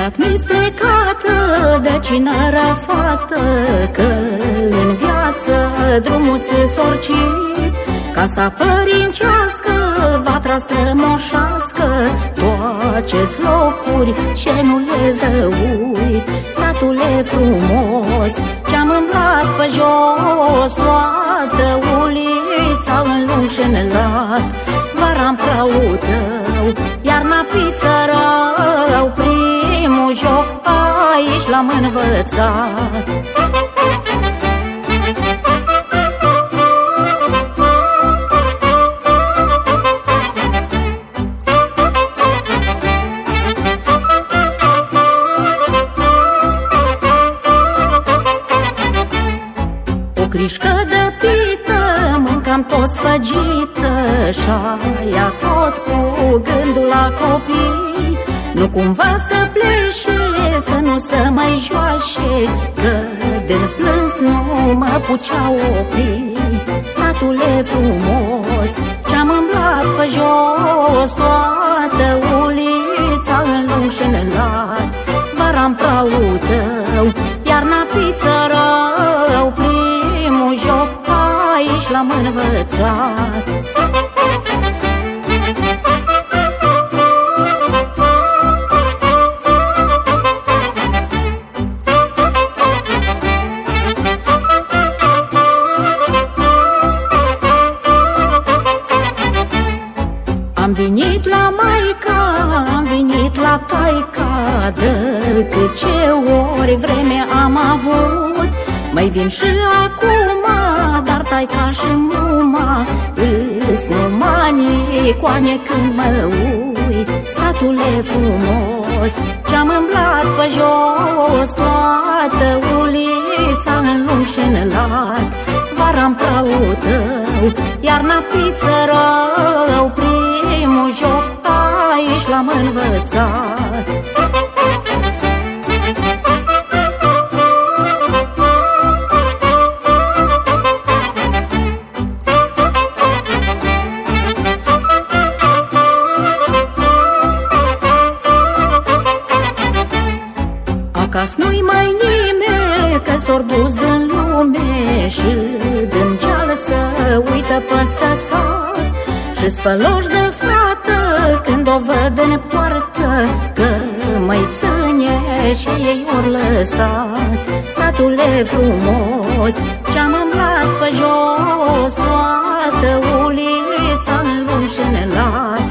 sat mi plecată de cinără fată Că în viață drumul ți sorcit Casa părincească, vatra strămoșească Toace locuri ce nu le zăuit Satul e frumos, ce-am îmblat pe jos Toată ulița în lung și în lat Vara-n prau tău, iarna piță rău Primul joc aici l-am învățat. Crișcă de pită Mâncam tot sfăgită Și-aia tot cu gândul la copii. Nu cumva să plece, să nu se mai joașe Că din plâns nu mă puceau opri. Satul e frumos, ce-am îmblat pe jos Toată ulița în lung și în lat Vara-n prau tău, iarna piță rău Primul joc aici l-am învățat Am venit la maica, am venit la taica De cât ce ori vreme am avut? Mai vin și acum, dar taica și muma Îs numai coane când mă uit. Satul e frumos, ce-am îmblat pe jos Toată ulița în lung și în lat. Vara-n prau tău, iarna piță învățat. Acasă nu-i mai nimeni că s-or dus din lume Și din ceală să uită păstă sat. Și sfăloși de fată când o văd în poartă Că mai ține și ei ori lăsat. Satul e frumos, ce-am îmblat pe jos Toată ulița în lung și în lat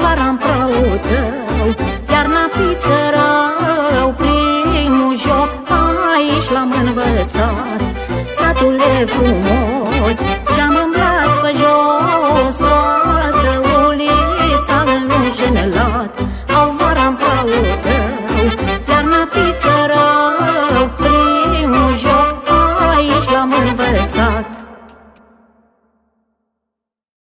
Vara-n prau tău, iarna piță rău Primul joc aici l-am învățat. Satul e frumos, ce-am îmblat pe jos Toată